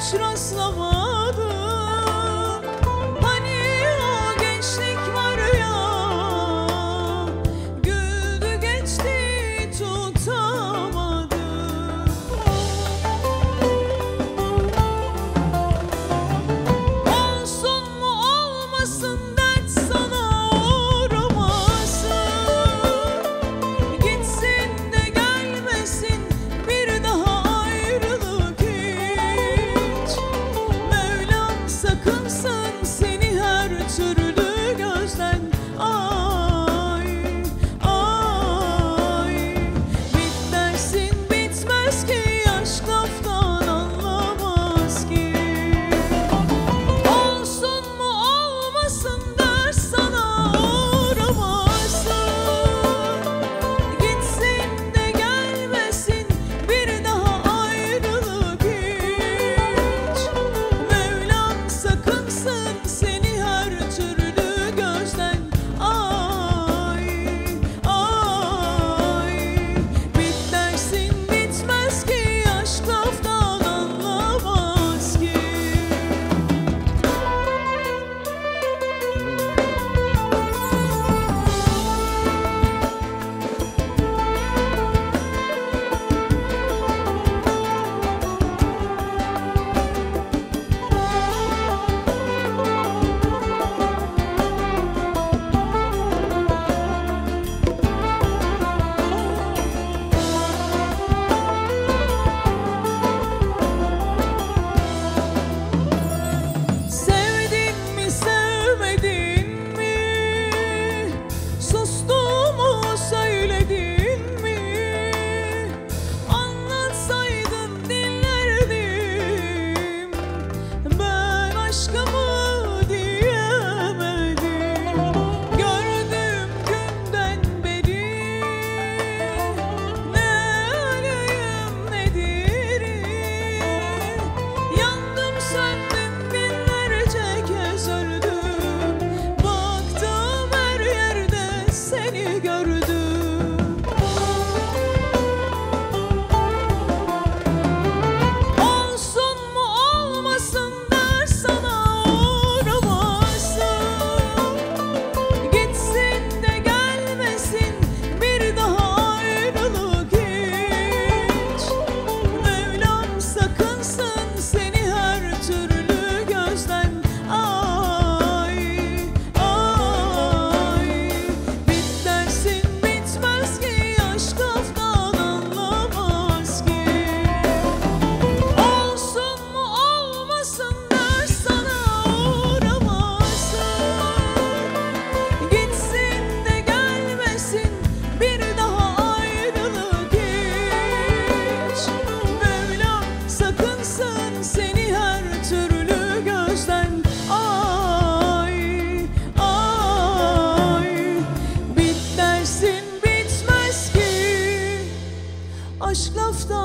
Şurası gördüm Anlamaz ki